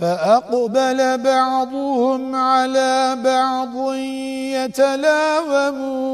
فأقبل بعضهم على بعض يتلاومون.